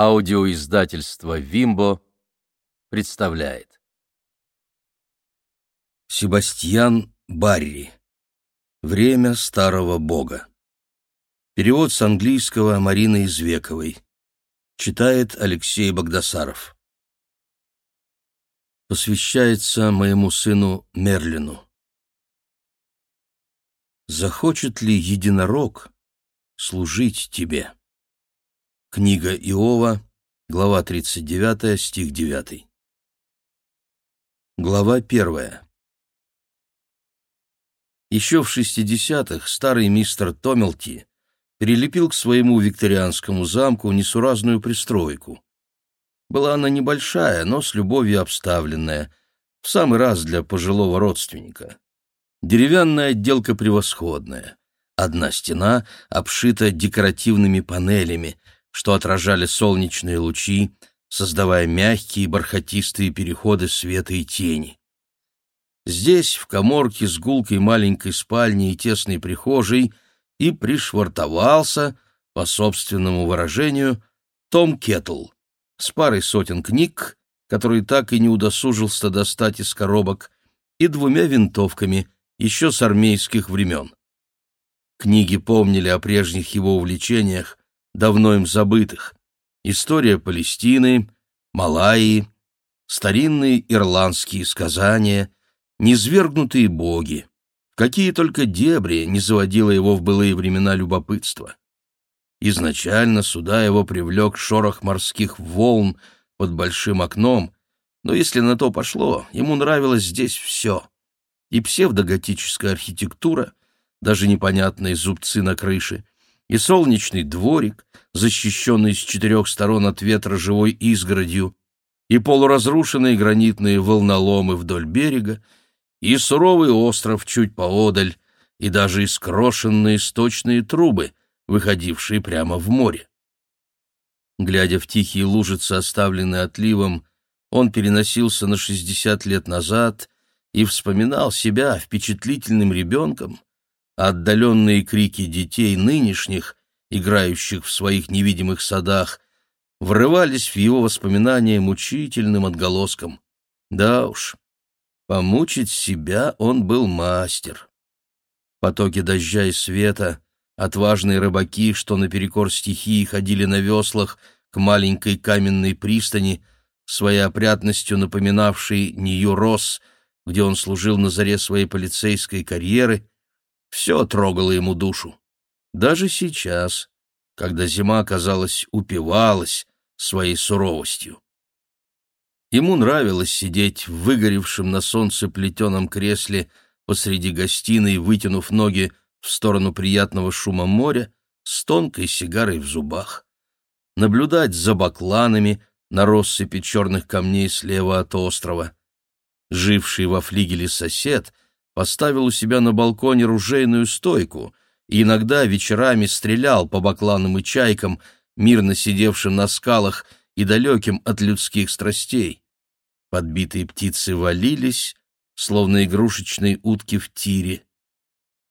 Аудиоиздательство «Вимбо» представляет. Себастьян Барри. Время старого бога. Перевод с английского Марины Извековой. Читает Алексей Богдасаров. Посвящается моему сыну Мерлину. Захочет ли единорог служить тебе? Книга Иова, глава 39, стих 9. Глава 1. Еще в 60-х старый мистер Томилти прилепил к своему викторианскому замку несуразную пристройку. Была она небольшая, но с любовью обставленная, в самый раз для пожилого родственника. Деревянная отделка превосходная. Одна стена обшита декоративными панелями — что отражали солнечные лучи, создавая мягкие бархатистые переходы света и тени. Здесь, в коморке с гулкой маленькой спальни и тесной прихожей, и пришвартовался, по собственному выражению, Том Кеттл с парой сотен книг, которые так и не удосужился достать из коробок, и двумя винтовками, еще с армейских времен. Книги помнили о прежних его увлечениях, давно им забытых. История Палестины, Малайи, старинные ирландские сказания, низвергнутые боги. Какие только дебри не заводило его в былые времена любопытства. Изначально сюда его привлек шорох морских волн под большим окном, но если на то пошло, ему нравилось здесь все. И псевдоготическая архитектура, даже непонятные зубцы на крыше, и солнечный дворик, защищенный с четырех сторон от ветра живой изгородью, и полуразрушенные гранитные волноломы вдоль берега, и суровый остров чуть поодаль, и даже искрошенные сточные трубы, выходившие прямо в море. Глядя в тихие лужицы, оставленные отливом, он переносился на шестьдесят лет назад и вспоминал себя впечатлительным ребенком, отдаленные крики детей нынешних, играющих в своих невидимых садах, врывались в его воспоминания мучительным отголоском. Да уж, помучить себя он был мастер. Потоки дождя и света, отважные рыбаки, что наперекор стихии ходили на веслах к маленькой каменной пристани, своей опрятностью напоминавшей Нью-Росс, где он служил на заре своей полицейской карьеры, все трогало ему душу. Даже сейчас, когда зима, казалось, упивалась своей суровостью. Ему нравилось сидеть в выгоревшем на солнце плетеном кресле посреди гостиной, вытянув ноги в сторону приятного шума моря, с тонкой сигарой в зубах. Наблюдать за бакланами на россыпи черных камней слева от острова. Живший во флигеле сосед — поставил у себя на балконе ружейную стойку и иногда вечерами стрелял по бакланам и чайкам, мирно сидевшим на скалах и далеким от людских страстей. Подбитые птицы валились, словно игрушечные утки в тире.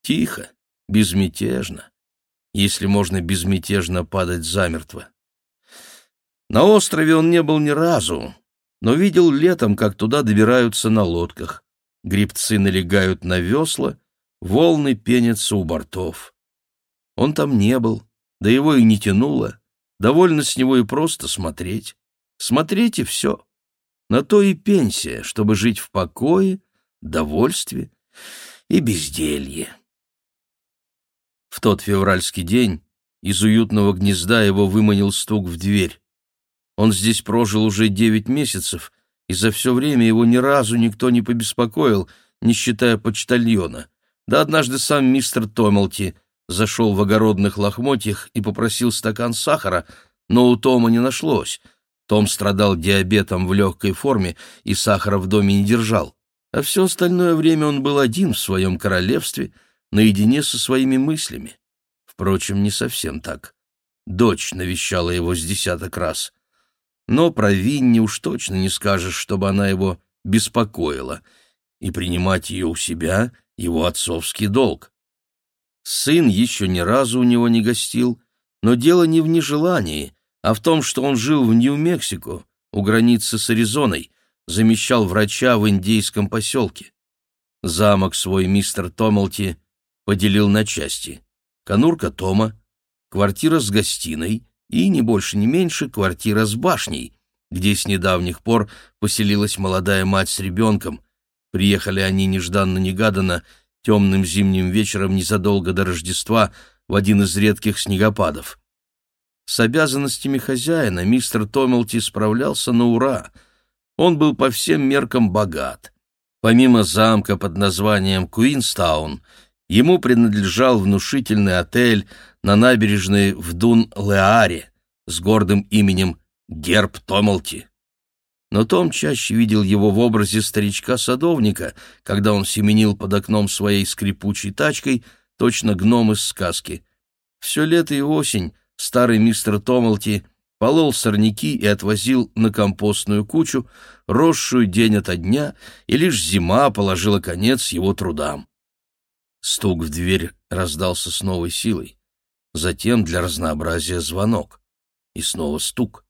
Тихо, безмятежно, если можно безмятежно падать замертво. На острове он не был ни разу, но видел летом, как туда добираются на лодках. Грибцы налегают на весла, волны пенятся у бортов. Он там не был, да его и не тянуло. Довольно с него и просто смотреть. Смотреть и все. На то и пенсия, чтобы жить в покое, довольстве и безделье. В тот февральский день из уютного гнезда его выманил стук в дверь. Он здесь прожил уже девять месяцев и за все время его ни разу никто не побеспокоил, не считая почтальона. Да однажды сам мистер Томелти зашел в огородных лохмотьях и попросил стакан сахара, но у Тома не нашлось. Том страдал диабетом в легкой форме и сахара в доме не держал. А все остальное время он был один в своем королевстве, наедине со своими мыслями. Впрочем, не совсем так. Дочь навещала его с десяток раз. Но про Винни уж точно не скажешь, чтобы она его беспокоила, и принимать ее у себя — его отцовский долг. Сын еще ни разу у него не гостил, но дело не в нежелании, а в том, что он жил в Нью-Мексико, у границы с Аризоной, замещал врача в индейском поселке. Замок свой мистер Томалти поделил на части. Конурка Тома, квартира с гостиной и, не больше не меньше, квартира с башней, где с недавних пор поселилась молодая мать с ребенком. Приехали они нежданно-негаданно темным зимним вечером незадолго до Рождества в один из редких снегопадов. С обязанностями хозяина мистер Томилти справлялся на ура. Он был по всем меркам богат. Помимо замка под названием Куинстаун, ему принадлежал внушительный отель на набережной в Дун-Леаре с гордым именем Герб Томилти. Но Том чаще видел его в образе старичка-садовника, когда он семенил под окном своей скрипучей тачкой, точно гном из сказки. Все лето и осень старый мистер Томалти полол сорняки и отвозил на компостную кучу, росшую день ото дня, и лишь зима положила конец его трудам. Стук в дверь раздался с новой силой. Затем для разнообразия звонок. И снова стук.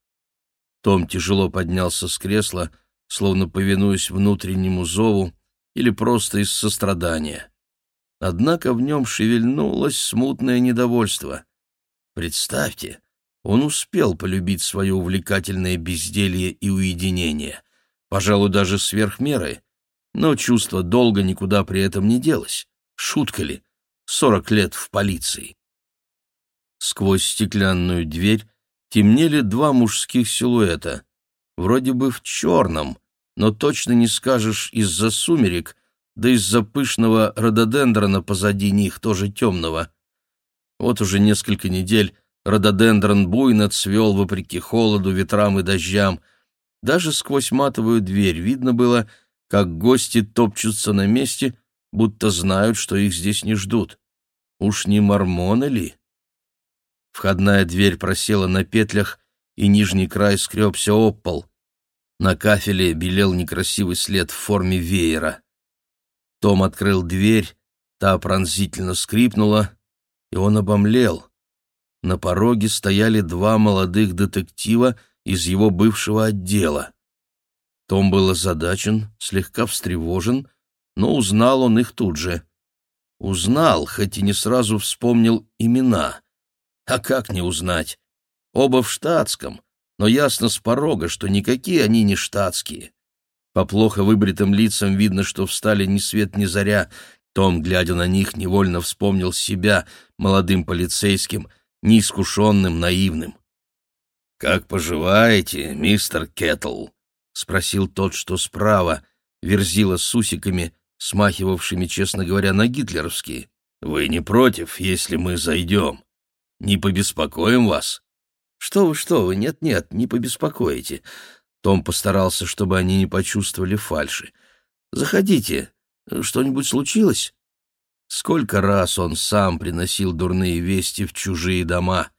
Том тяжело поднялся с кресла, словно повинуясь внутреннему зову или просто из сострадания. Однако в нем шевельнулось смутное недовольство. Представьте, он успел полюбить свое увлекательное безделье и уединение, пожалуй, даже сверх меры, но чувство долга никуда при этом не делось. Шутка ли? Сорок лет в полиции. Сквозь стеклянную дверь темнели два мужских силуэта, вроде бы в черном, но точно не скажешь из-за сумерек, да из-за пышного рододендрона позади них, тоже темного. Вот уже несколько недель рододендрон буйно цвел вопреки холоду, ветрам и дождям. Даже сквозь матовую дверь видно было, как гости топчутся на месте, будто знают, что их здесь не ждут. Уж не мормоны ли? Входная дверь просела на петлях, и нижний край скребся об пол. На кафеле белел некрасивый след в форме веера. Том открыл дверь, та пронзительно скрипнула, и он обомлел. На пороге стояли два молодых детектива из его бывшего отдела. Том был озадачен, слегка встревожен, но узнал он их тут же. Узнал, хоть и не сразу вспомнил имена. А как не узнать? Оба в штатском, но ясно с порога, что никакие они не штатские. По плохо выбритым лицам видно, что встали ни свет ни заря, том, глядя на них, невольно вспомнил себя молодым полицейским, неискушенным, наивным. «Как поживаете, мистер Кеттл?» — спросил тот, что справа, верзила с усиками, смахивавшими, честно говоря, на гитлеровские. «Вы не против, если мы зайдем? Не побеспокоим вас?» «Что вы, что вы, нет-нет, не побеспокоите». Том постарался, чтобы они не почувствовали фальши. «Заходите, что-нибудь случилось? Сколько раз он сам приносил дурные вести в чужие дома,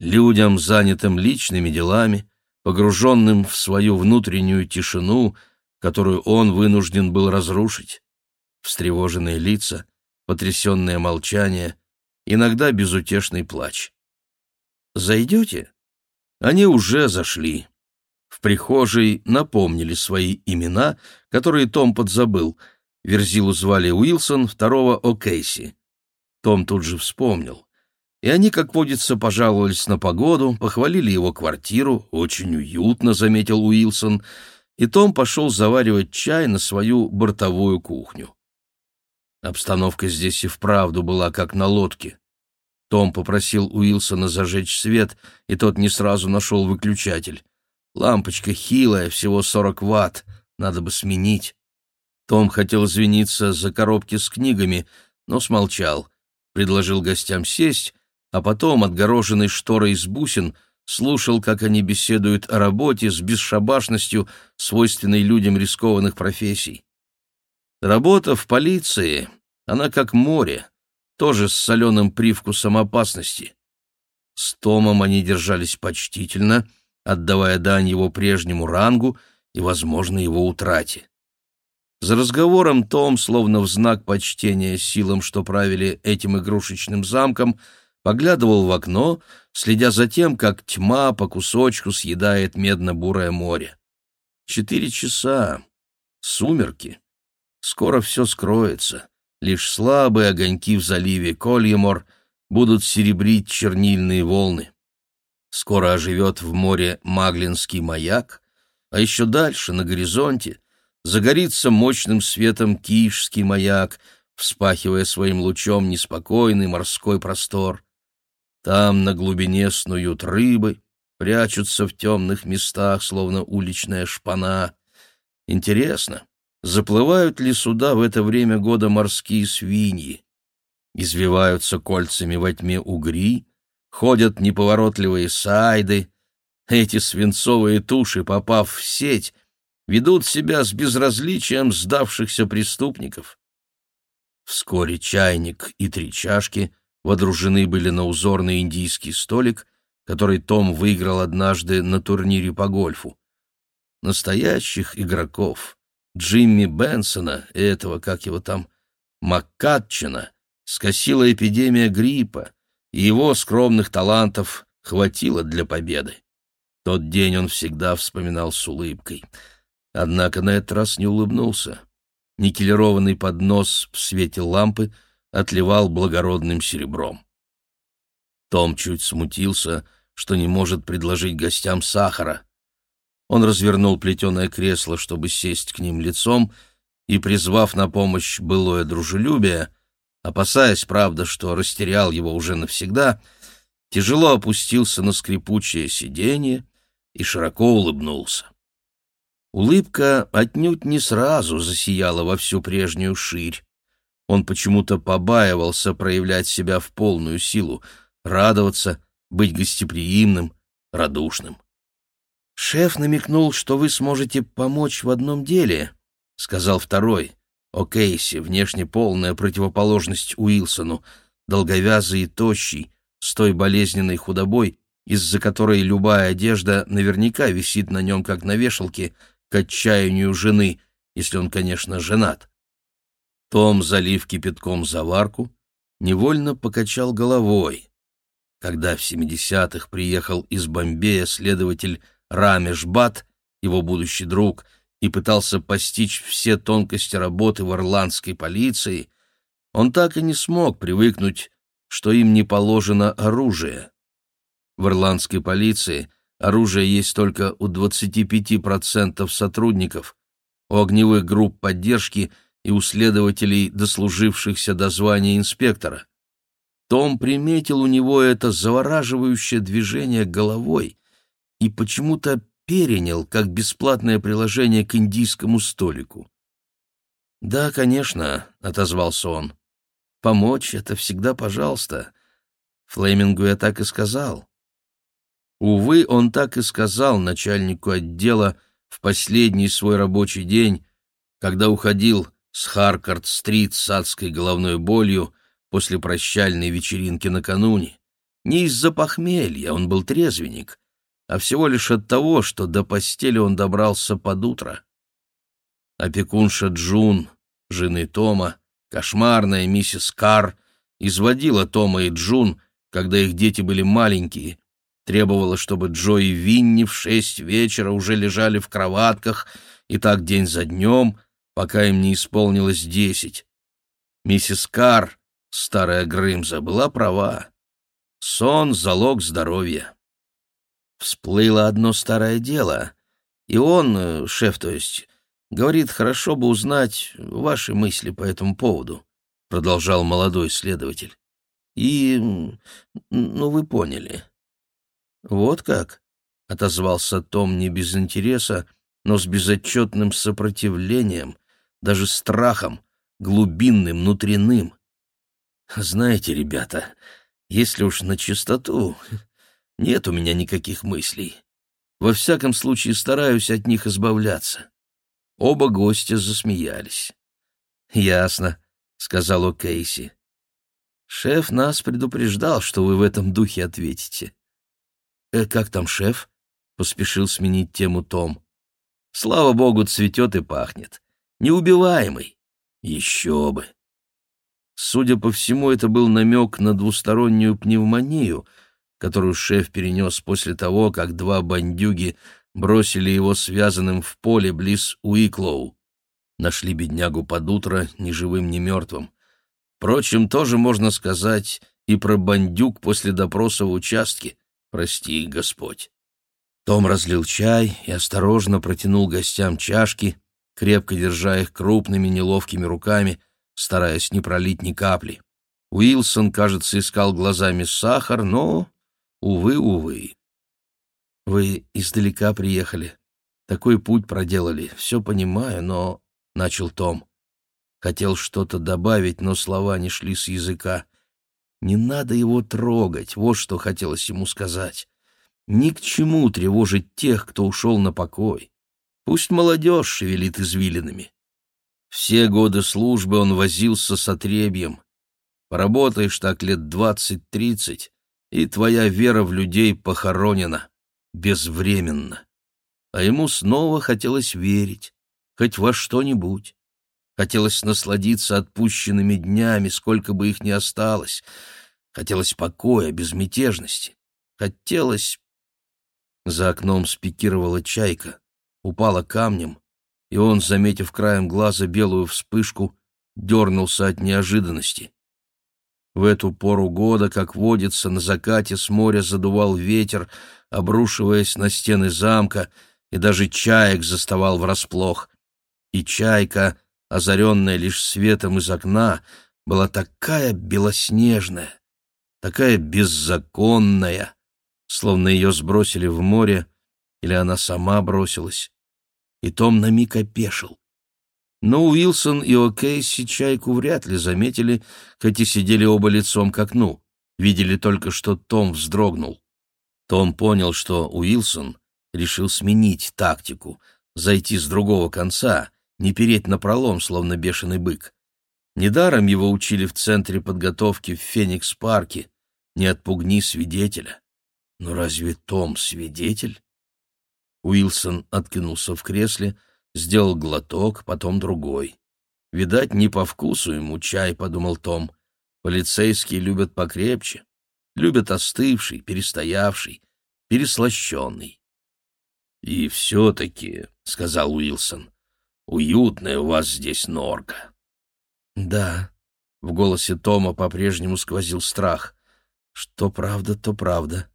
людям, занятым личными делами, погруженным в свою внутреннюю тишину, которую он вынужден был разрушить. Встревоженные лица, потрясенное молчание, иногда безутешный плач. «Зайдете?» Они уже зашли. В прихожей напомнили свои имена, которые Том подзабыл — Верзилу звали Уилсон, второго — О'Кейси. Том тут же вспомнил. И они, как водится, пожаловались на погоду, похвалили его квартиру, очень уютно, заметил Уилсон, и Том пошел заваривать чай на свою бортовую кухню. Обстановка здесь и вправду была как на лодке. Том попросил Уилсона зажечь свет, и тот не сразу нашел выключатель. Лампочка хилая, всего 40 ватт, надо бы сменить. Том хотел извиниться за коробки с книгами, но смолчал, предложил гостям сесть, а потом, отгороженный шторой из бусин, слушал, как они беседуют о работе с бесшабашностью, свойственной людям рискованных профессий. Работа в полиции, она как море, тоже с соленым привкусом опасности. С Томом они держались почтительно, отдавая дань его прежнему рангу и, возможно, его утрате. За разговором Том, словно в знак почтения силам, что правили этим игрушечным замком, поглядывал в окно, следя за тем, как тьма по кусочку съедает медно-бурое море. Четыре часа. Сумерки. Скоро все скроется. Лишь слабые огоньки в заливе Кольемор будут серебрить чернильные волны. Скоро оживет в море Маглинский маяк, а еще дальше, на горизонте, загорится мощным светом Киевский маяк, вспахивая своим лучом неспокойный морской простор. Там на глубине снуют рыбы, прячутся в темных местах, словно уличная шпана. Интересно, заплывают ли сюда в это время года морские свиньи? Извиваются кольцами во тьме угри, ходят неповоротливые сайды. Эти свинцовые туши, попав в сеть, ведут себя с безразличием сдавшихся преступников. Вскоре чайник и три чашки водружены были на узорный индийский столик, который Том выиграл однажды на турнире по гольфу. Настоящих игроков, Джимми Бенсона, этого, как его там, Маккатчина, скосила эпидемия гриппа, и его скромных талантов хватило для победы. Тот день он всегда вспоминал с улыбкой. Однако на этот раз не улыбнулся. Никелированный поднос в свете лампы отливал благородным серебром. Том чуть смутился, что не может предложить гостям сахара. Он развернул плетеное кресло, чтобы сесть к ним лицом, и, призвав на помощь былое дружелюбие, опасаясь, правда, что растерял его уже навсегда, тяжело опустился на скрипучее сиденье и широко улыбнулся. Улыбка отнюдь не сразу засияла во всю прежнюю ширь. Он почему-то побаивался проявлять себя в полную силу, радоваться, быть гостеприимным, радушным. «Шеф намекнул, что вы сможете помочь в одном деле», — сказал второй. О Кейси, внешне полная противоположность Уилсону, долговязый и тощий, с той болезненной худобой, из-за которой любая одежда наверняка висит на нем, как на вешалке, к отчаянию жены, если он, конечно, женат. Том, залив кипятком заварку, невольно покачал головой. Когда в 70-х приехал из Бомбея следователь Рамеш Бат, его будущий друг, и пытался постичь все тонкости работы в ирландской полиции, он так и не смог привыкнуть, что им не положено оружие. В ирландской полиции оружие есть только у 25% сотрудников, у огневых групп поддержки и у следователей, дослужившихся до звания инспектора. Том приметил у него это завораживающее движение головой и почему-то перенял как бесплатное приложение к индийскому столику. «Да, конечно», — отозвался он. «Помочь — это всегда пожалуйста. Флемингу я так и сказал». Увы, он так и сказал начальнику отдела в последний свой рабочий день, когда уходил с Харкард-стрит с адской головной болью после прощальной вечеринки накануне. Не из-за похмелья, он был трезвенник, а всего лишь от того, что до постели он добрался под утро. Опекунша Джун, жены Тома, кошмарная миссис Карр, изводила Тома и Джун, когда их дети были маленькие, требовала, чтобы Джо и Винни в шесть вечера уже лежали в кроватках, и так день за днем, пока им не исполнилось десять. Миссис Карр Старая Грымза была права. Сон — залог здоровья. Всплыло одно старое дело, и он, э, шеф то есть, говорит, хорошо бы узнать ваши мысли по этому поводу, — продолжал молодой следователь. И, ну, вы поняли. Вот как, — отозвался Том не без интереса, но с безотчетным сопротивлением, даже страхом, глубинным, внутренним. Знаете, ребята, если уж на чистоту, нет у меня никаких мыслей. Во всяком случае, стараюсь от них избавляться. Оба гостя засмеялись. «Ясно», — сказал О'Кейси. «Шеф нас предупреждал, что вы в этом духе ответите». «Э, как там шеф?» — поспешил сменить тему Том. «Слава богу, цветет и пахнет. Неубиваемый. Еще бы». Судя по всему, это был намек на двустороннюю пневмонию, которую шеф перенес после того, как два бандюги бросили его связанным в поле близ Уиклоу. Нашли беднягу под утро ни живым, ни мертвым. Впрочем, тоже можно сказать и про бандюк после допроса в участке. Прости, Господь. Том разлил чай и осторожно протянул гостям чашки, крепко держа их крупными неловкими руками, стараясь не пролить ни капли. Уилсон, кажется, искал глазами сахар, но, увы, увы. «Вы издалека приехали. Такой путь проделали. Все понимаю, но...» — начал Том. Хотел что-то добавить, но слова не шли с языка. Не надо его трогать, вот что хотелось ему сказать. Ни к чему тревожить тех, кто ушел на покой. Пусть молодежь шевелит извилинами. Все годы службы он возился с отребьем. Поработаешь так лет двадцать-тридцать, и твоя вера в людей похоронена. Безвременно. А ему снова хотелось верить, хоть во что-нибудь. Хотелось насладиться отпущенными днями, сколько бы их ни осталось. Хотелось покоя, безмятежности. Хотелось... За окном спикировала чайка, упала камнем, и он, заметив краем глаза белую вспышку, дернулся от неожиданности. В эту пору года, как водится, на закате с моря задувал ветер, обрушиваясь на стены замка, и даже чаек заставал врасплох. И чайка, озаренная лишь светом из окна, была такая белоснежная, такая беззаконная, словно ее сбросили в море, или она сама бросилась. И Том на миг опешил. Но Уилсон и О'Кейси чайку вряд ли заметили, хоть и сидели оба лицом к окну. Видели только, что Том вздрогнул. Том понял, что Уилсон решил сменить тактику, зайти с другого конца — не переть на пролом, словно бешеный бык. Недаром его учили в центре подготовки в Феникс-парке. Не отпугни свидетеля. Но разве Том свидетель? Уилсон откинулся в кресле, сделал глоток, потом другой. Видать, не по вкусу ему чай, подумал Том. Полицейские любят покрепче, любят остывший, перестоявший, переслащенный. «И все-таки», — сказал Уилсон, Уютная у вас здесь норка. Да, в голосе Тома по-прежнему сквозил страх. Что правда, то правда.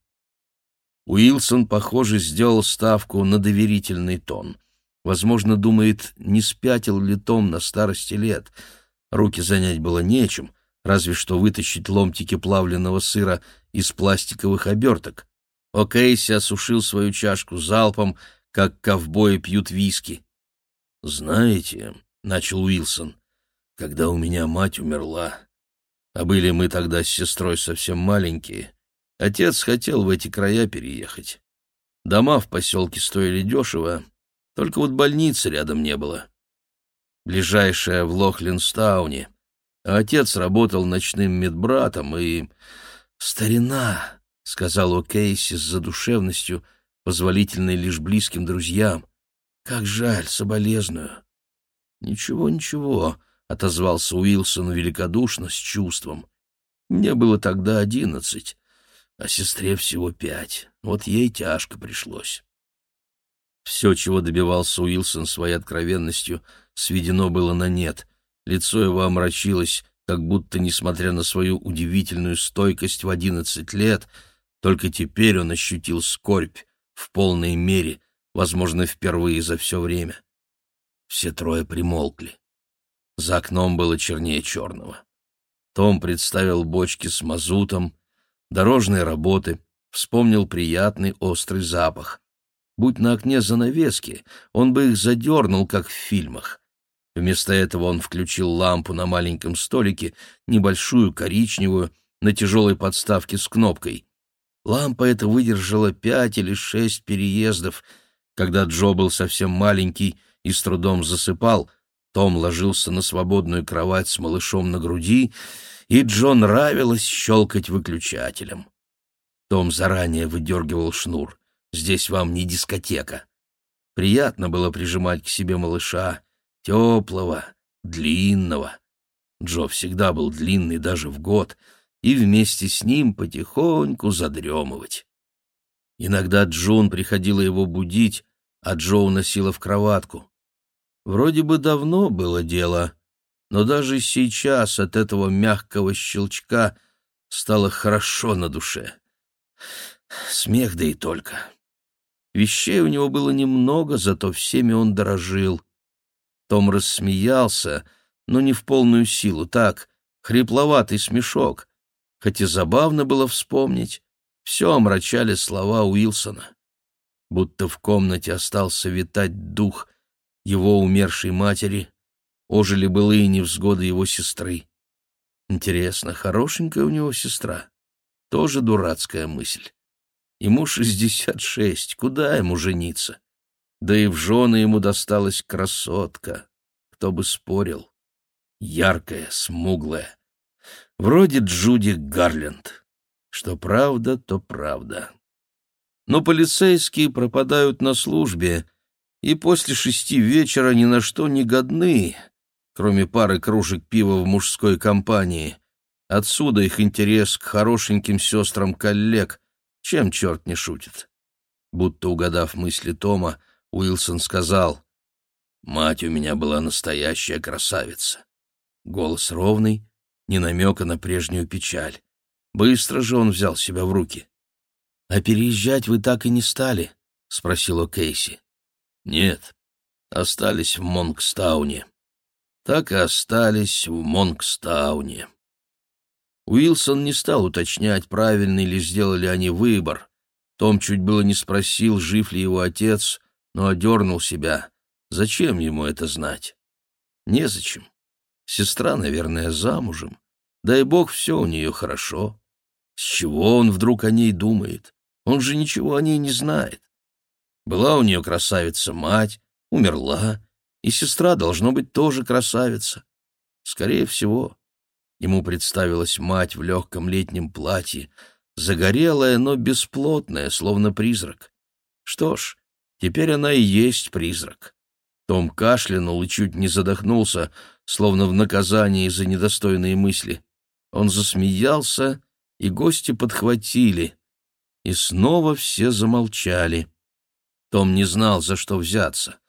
Уилсон, похоже, сделал ставку на доверительный тон. Возможно, думает, не спятил ли Том на старости лет. Руки занять было нечем, разве что вытащить ломтики плавленного сыра из пластиковых оберток. О'Кейси осушил свою чашку залпом, как ковбои пьют виски. «Знаете», — начал Уилсон, — «когда у меня мать умерла, а были мы тогда с сестрой совсем маленькие, отец хотел в эти края переехать. Дома в поселке стоили дешево, только вот больницы рядом не было. Ближайшая в Лохлинстауне, а отец работал ночным медбратом и... «Старина», — сказал О'Кейси с задушевностью, позволительной лишь близким друзьям, — как жаль, соболезную. Ничего, ничего, отозвался Уилсон великодушно, с чувством. Мне было тогда одиннадцать, а сестре всего пять. Вот ей тяжко пришлось. Все, чего добивался Уилсон своей откровенностью, сведено было на нет. Лицо его омрачилось, как будто, несмотря на свою удивительную стойкость в одиннадцать лет, только теперь он ощутил скорбь в полной мере, возможно, впервые за все время. Все трое примолкли. За окном было чернее черного. Том представил бочки с мазутом, дорожные работы, вспомнил приятный острый запах. Будь на окне занавески, он бы их задернул, как в фильмах. Вместо этого он включил лампу на маленьком столике, небольшую, коричневую, на тяжелой подставке с кнопкой. Лампа эта выдержала пять или шесть переездов — когда Джо был совсем маленький и с трудом засыпал, том ложился на свободную кровать с малышом на груди, и Джо нравилось щелкать выключателем. Том заранее выдергивал шнур. «Здесь вам не дискотека». Приятно было прижимать к себе малыша, теплого, длинного. Джо всегда был длинный даже в год, и вместе с ним потихоньку задремывать. Иногда Джун приходила его будить, а Джо уносила в кроватку. Вроде бы давно было дело, но даже сейчас от этого мягкого щелчка стало хорошо на душе. Смех да и только. Вещей у него было немного, зато всеми он дорожил. Том рассмеялся, но не в полную силу, так, хрипловатый смешок, хоть и забавно было вспомнить, все омрачали слова Уилсона. Будто в комнате остался витать дух его умершей матери, ожили былые невзгоды его сестры. Интересно, хорошенькая у него сестра? Тоже дурацкая мысль. Ему шестьдесят шесть, куда ему жениться? Да и в жены ему досталась красотка. Кто бы спорил. Яркая, смуглая. Вроде Джуди Гарленд. Что правда, то правда. Но полицейские пропадают на службе, и после шести вечера ни на что не годны, кроме пары кружек пива в мужской компании. Отсюда их интерес к хорошеньким сестрам коллег, чем черт не шутит. Будто угадав мысли Тома, Уилсон сказал, «Мать у меня была настоящая красавица». Голос ровный, ни намека на прежнюю печаль. Быстро же он взял себя в руки. «А переезжать вы так и не стали?» — спросила Кейси. «Нет, остались в Монкстауне. Так и остались в Монкстауне». Уилсон не стал уточнять, правильный ли сделали они выбор. Том чуть было не спросил, жив ли его отец, но одернул себя. Зачем ему это знать? Незачем. Сестра, наверное, замужем. Дай бог, все у нее хорошо. С чего он вдруг о ней думает? Он же ничего о ней не знает. Была у нее красавица-мать, умерла, и сестра, должно быть, тоже красавица. Скорее всего. Ему представилась мать в легком летнем платье, загорелая, но бесплотная, словно призрак. Что ж, теперь она и есть призрак. Том кашлянул и чуть не задохнулся, словно в наказании за недостойные мысли. Он засмеялся, и гости подхватили. И снова все замолчали. Том не знал, за что взяться.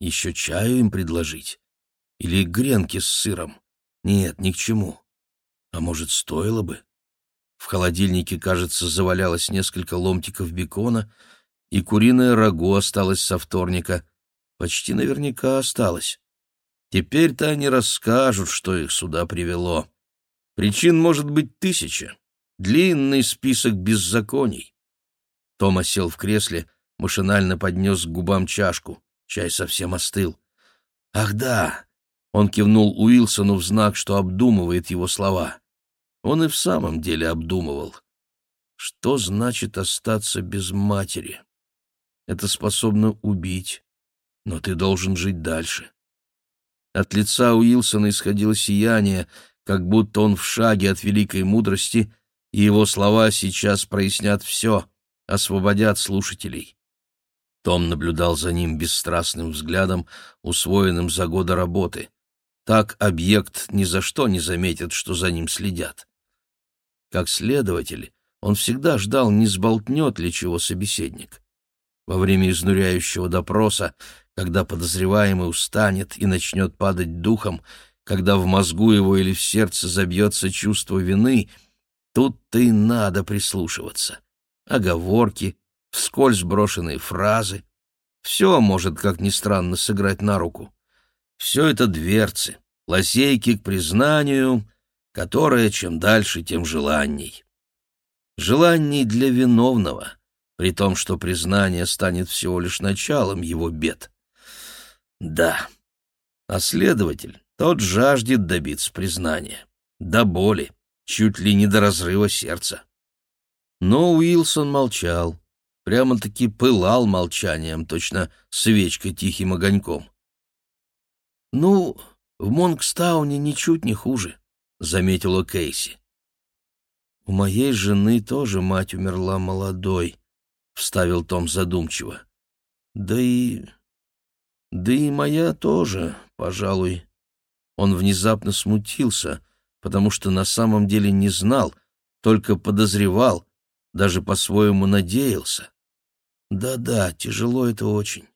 Еще чаю им предложить? Или гренки с сыром? Нет, ни к чему. А может, стоило бы? В холодильнике, кажется, завалялось несколько ломтиков бекона, и куриное рагу осталось со вторника. Почти наверняка осталось. Теперь-то они расскажут, что их сюда привело. Причин может быть тысяча. Длинный список беззаконий. Тома сел в кресле, машинально поднес к губам чашку. Чай совсем остыл. «Ах да!» — он кивнул Уилсону в знак, что обдумывает его слова. Он и в самом деле обдумывал. Что значит остаться без матери? Это способно убить, но ты должен жить дальше. От лица Уилсона исходило сияние, как будто он в шаге от великой мудрости, и его слова сейчас прояснят все, освободят слушателей. Том наблюдал за ним бесстрастным взглядом, усвоенным за годы работы. Так объект ни за что не заметит, что за ним следят. Как следователь, он всегда ждал, не сболтнет ли чего собеседник. Во время изнуряющего допроса когда подозреваемый устанет и начнет падать духом, когда в мозгу его или в сердце забьется чувство вины, тут-то и надо прислушиваться. Оговорки, вскользь брошенные фразы — все может, как ни странно, сыграть на руку. Все это дверцы, лазейки к признанию, которое чем дальше, тем желанней. Желаний для виновного, при том, что признание станет всего лишь началом его бед. Да. А следователь, тот жаждет добиться признания. До боли, чуть ли не до разрыва сердца. Но Уилсон молчал. Прямо-таки пылал молчанием, точно свечкой тихим огоньком. «Ну, в Монкстауне ничуть не хуже», — заметила Кейси. «У моей жены тоже мать умерла молодой», — вставил Том задумчиво. «Да и да и моя тоже, пожалуй. он внезапно смутился, потому что на самом деле не знал, только подозревал, даже по-своему надеялся. Да-да, тяжело это очень.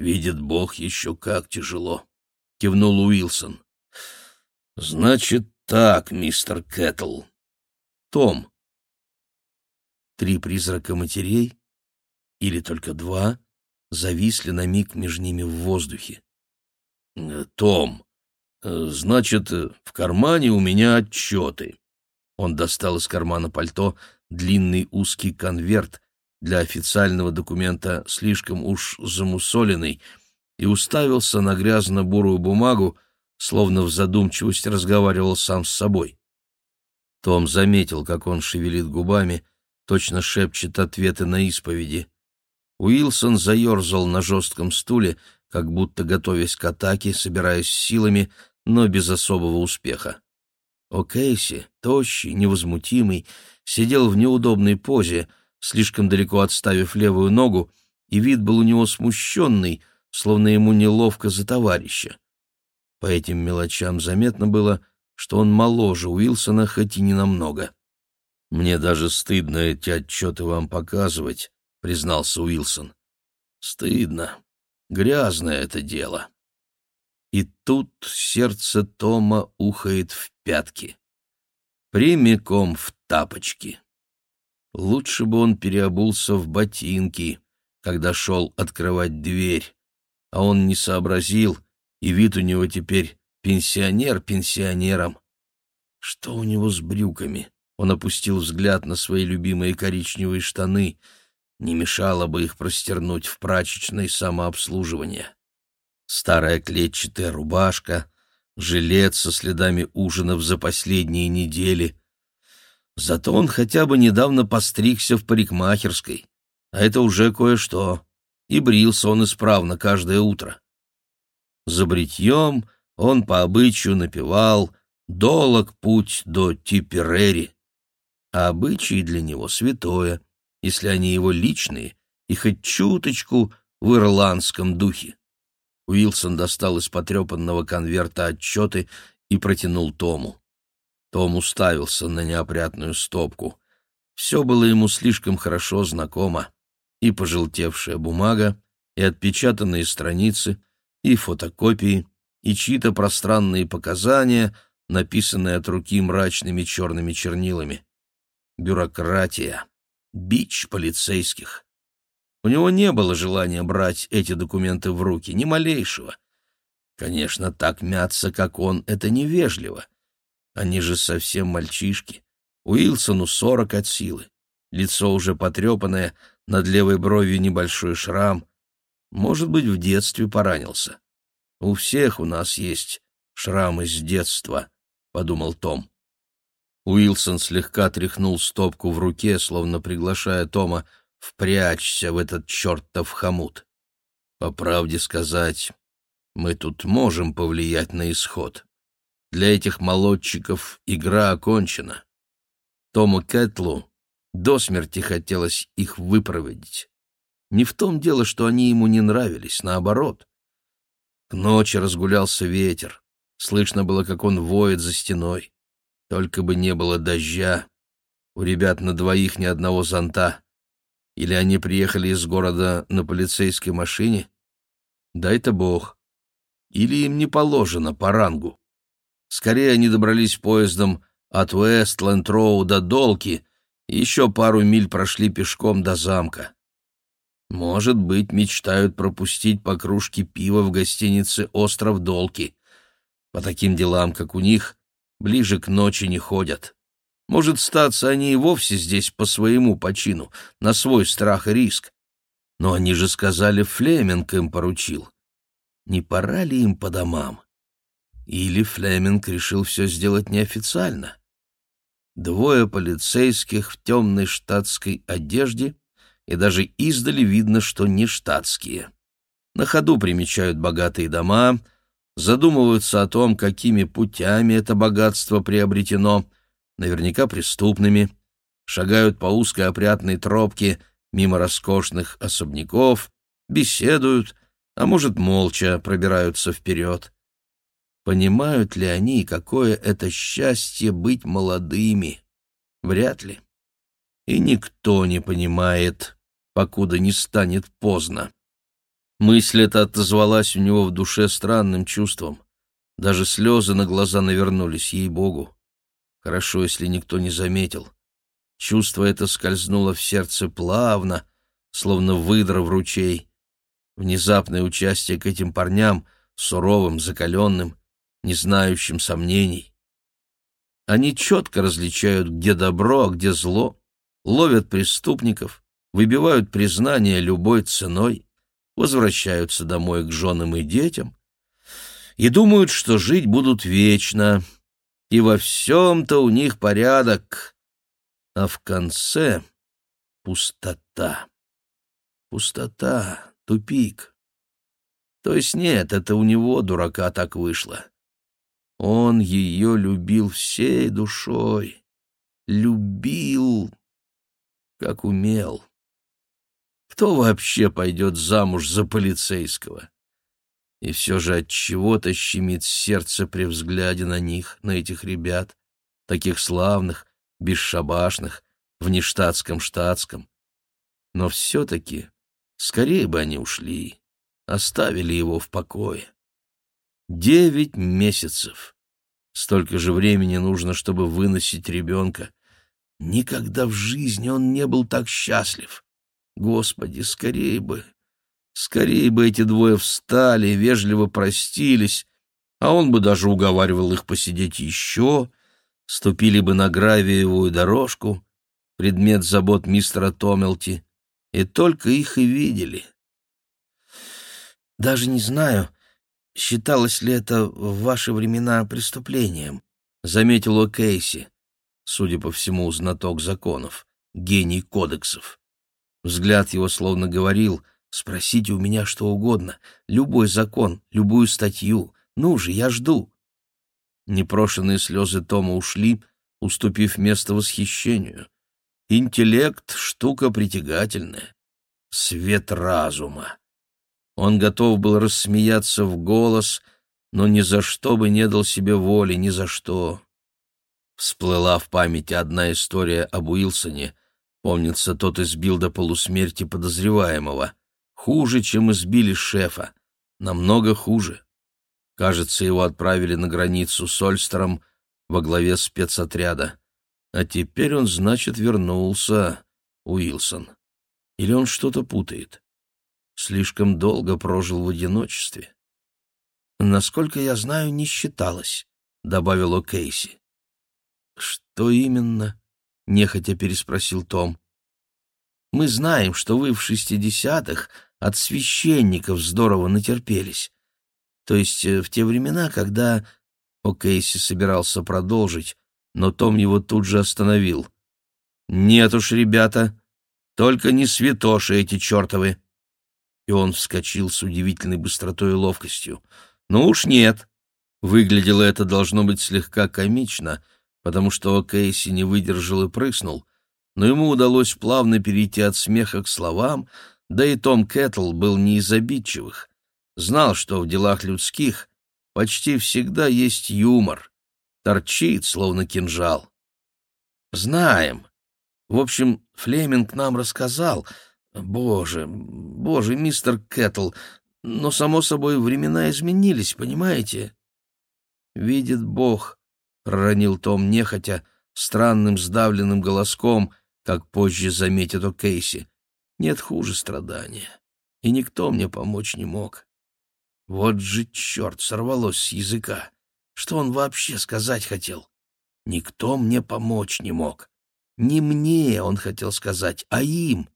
«Видит Бог еще как тяжело», — кивнул Уилсон. «Значит так, мистер Кэтл». «Том». Три призрака матерей, или только два, зависли на миг между ними в воздухе. «Э, «Том, э, значит, э, в кармане у меня отчеты». Он достал из кармана пальто длинный узкий конверт, для официального документа слишком уж замусоленный, и уставился на грязно-бурую бумагу, словно в задумчивости разговаривал сам с собой. Том заметил, как он шевелит губами, точно шепчет ответы на исповеди. Уилсон заерзал на жестком стуле, как будто готовясь к атаке, собираясь силами, но без особого успеха. О'Кейси, тощий, невозмутимый, сидел в неудобной позе, слишком далеко отставив левую ногу, и вид был у него смущенный, словно ему неловко за товарища. По этим мелочам заметно было, что он моложе Уилсона, хоть и не намного. «Мне даже стыдно эти отчеты вам показывать», — признался Уилсон. «Стыдно. Грязное это дело». И тут сердце Тома ухает в пятки. Прямиком в тапочки. Лучше бы он переобулся в ботинки, когда шел открывать дверь, а он не сообразил, и вид у него теперь пенсионер пенсионером. Что у него с брюками? Он опустил взгляд на свои любимые коричневые штаны. Не мешало бы их простернуть в прачечной самообслуживания. Старая клетчатая рубашка, жилет со следами ужинов за последние недели, Зато он хотя бы недавно постригся в парикмахерской, а это уже кое-что, и брился он исправно каждое утро. За бритьем он по обычаю напевал «Долог путь до Типерери», а обычаи для него святое, если они его личные и хоть чуточку в ирландском духе. Уилсон достал из потрепанного конверта отчеты и протянул Тому. Том уставился на неопрятную стопку. Все было ему слишком хорошо знакомо. И пожелтевшая бумага, и отпечатанные страницы, и фотокопии, и чьи-то пространные показания, написанные от руки мрачными черными чернилами. Бюрократия. Бич полицейских. У него не было желания брать эти документы в руки, ни малейшего. Конечно, так мяться, как он, это невежливо. Они же совсем мальчишки. Уилсону сорок от силы. Лицо уже потрепанное, над левой бровью небольшой шрам. Может быть, в детстве поранился. У всех у нас есть шрамы с детства, — подумал Том. Уилсон слегка тряхнул стопку в руке, словно приглашая Тома впрячься в этот чертов хомут. По правде сказать, мы тут можем повлиять на исход. Для этих молодчиков игра окончена. Тому Кэтлу до смерти хотелось их выпроводить. Не в том дело, что они ему не нравились, наоборот. К ночи разгулялся ветер. Слышно было, как он воет за стеной. Только бы не было дождя. У ребят на двоих ни одного зонта. Или они приехали из города на полицейской машине? Дай-то бог. Или им не положено по рангу. Скорее они добрались поездом от Уэстленд-Роу до Долки и еще пару миль прошли пешком до замка. Может быть, мечтают пропустить по кружке пива в гостинице «Остров Долки». По таким делам, как у них, ближе к ночи не ходят. Может, статься они и вовсе здесь по своему почину, на свой страх и риск. Но они же сказали, Флеминг им поручил. Не пора ли им по домам? Или Флеминг решил все сделать неофициально? Двое полицейских в темной штатской одежде, и даже издали видно, что не штатские. На ходу примечают богатые дома, задумываются о том, какими путями это богатство приобретено, наверняка преступными, шагают по узкой опрятной тропке мимо роскошных особняков, беседуют, а может, молча пробираются вперед. Понимают ли они, какое это счастье быть молодыми? Вряд ли. И никто не понимает, покуда не станет поздно. Мысль эта отозвалась у него в душе странным чувством. Даже слезы на глаза навернулись, ей-богу. Хорошо, если никто не заметил. Чувство это скользнуло в сердце плавно, словно выдра в ручей. Внезапное участие к этим парням, суровым, закаленным, не знающим сомнений. Они четко различают, где добро, а где зло, ловят преступников, выбивают признание любой ценой, возвращаются домой к женам и детям и думают, что жить будут вечно, и во всем-то у них порядок, а в конце пустота. Пустота, тупик. То есть нет, это у него, дурака, так вышло. Он ее любил всей душой, любил, как умел. Кто вообще пойдет замуж за полицейского? И все же от чего-то щемит сердце при взгляде на них, на этих ребят, таких славных, бесшабашных, в нештатском штатском. Но все-таки Скорее бы они ушли, оставили его в покое. Девять месяцев. Столько же времени нужно, чтобы выносить ребенка. Никогда в жизни он не был так счастлив. Господи, скорее бы, скорее бы эти двое встали, вежливо простились, а он бы даже уговаривал их посидеть еще, ступили бы на гравиевую дорожку, предмет забот мистера Томелти, и только их и видели. Даже не знаю, считалось ли это в ваши времена преступлением, заметил О'Кейси, судя по всему, знаток законов, гений кодексов. Взгляд его словно говорил, спросите у меня что угодно, любой закон, любую статью, ну же, я жду. Непрошенные слезы Тома ушли, уступив место восхищению. Интеллект — штука притягательная. Свет разума. Он готов был рассмеяться в голос, но ни за что бы не дал себе воли, ни за что. Всплыла в памяти одна история об Уилсоне. Помнится, тот избил до полусмерти подозреваемого. Хуже, чем избили шефа. Намного хуже. Кажется, его отправили на границу с Ольстером во главе спецотряда. А теперь он, значит, вернулся, Уилсон. Или он что-то путает? Слишком долго прожил в одиночестве. Насколько я знаю, не считалось, — добавил Кейси. Что именно? — нехотя переспросил Том. Мы знаем, что вы в шестидесятых от священников здорово натерпелись. То есть э, в те времена, когда... О'Кейси собирался продолжить, но Том его тут же остановил. «Нет уж, ребята, только не святоши эти чертовы!» И он вскочил с удивительной быстротой и ловкостью. «Ну уж нет!» Выглядело это должно быть слегка комично, потому что Кейси не выдержал и прыснул, но ему удалось плавно перейти от смеха к словам, да и Том Кэттл был не из обидчивых. Знал, что в делах людских почти всегда есть юмор, торчит, словно кинжал. Знаем. В общем, Флеминг нам рассказал. Боже, боже, мистер Кэттл, но, само собой, времена изменились, понимаете? Видит Бог, — проронил Том нехотя, странным сдавленным голоском, как позже заметит о Кейси. Нет хуже страдания, и никто мне помочь не мог. Вот же черт, сорвалось с языка. Что он вообще сказать хотел? Никто мне помочь не мог. Не мне, он хотел сказать, а им.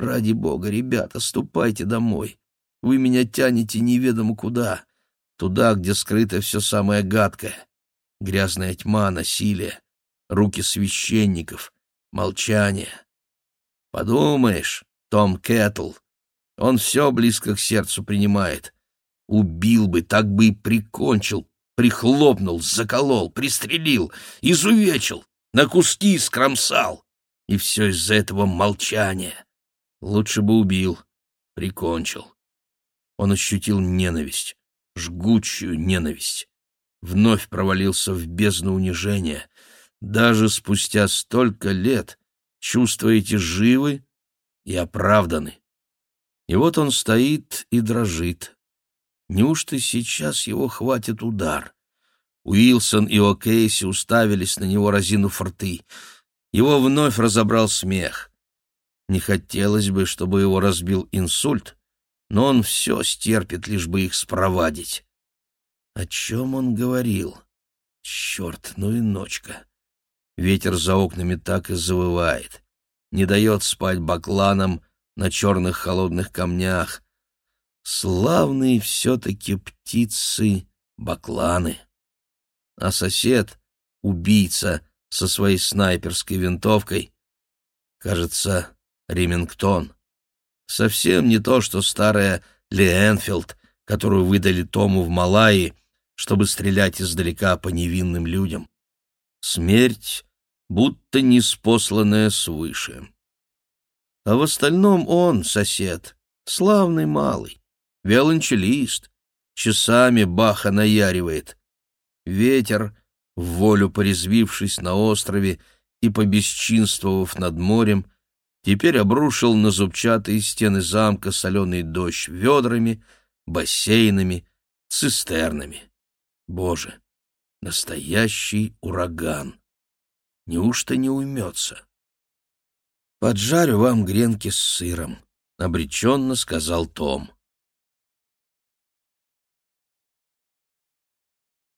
Ради бога, ребята, ступайте домой. Вы меня тянете неведомо куда. Туда, где скрыто все самое гадкое. Грязная тьма, насилие, руки священников, молчание. Подумаешь, Том Кэтл, он все близко к сердцу принимает. Убил бы, так бы и прикончил, прихлопнул, заколол, пристрелил, изувечил, на куски скромсал. И все из-за этого молчания. Лучше бы убил, прикончил. Он ощутил ненависть, жгучую ненависть. вновь провалился в бездну унижения. Даже спустя столько лет чувства эти живы и оправданы. И вот он стоит и дрожит. Неужто сейчас его хватит удар? Уилсон и О'Кейси уставились на него, разинув рты. Его вновь разобрал смех. Не хотелось бы, чтобы его разбил инсульт, но он все стерпит, лишь бы их спровадить. О чем он говорил? Черт, ну и ночка. Ветер за окнами так и завывает. Не дает спать бакланам на черных холодных камнях. Славные все-таки птицы бакланы. А сосед, убийца со своей снайперской винтовкой, кажется, Ремингтон. Совсем не то, что старая Ли Энфилд, которую выдали Тому в Малайи, чтобы стрелять издалека по невинным людям. Смерть, будто неспосланная свыше. А в остальном он, сосед, славный малый, виолончелист, часами Баха наяривает. Ветер, волю порезвившись на острове и побесчинствовав над морем, теперь обрушил на зубчатые стены замка соленый дождь ведрами, бассейнами, цистернами. Боже, настоящий ураган! Неужто не уймется? «Поджарю вам гренки с сыром», — обреченно сказал Том.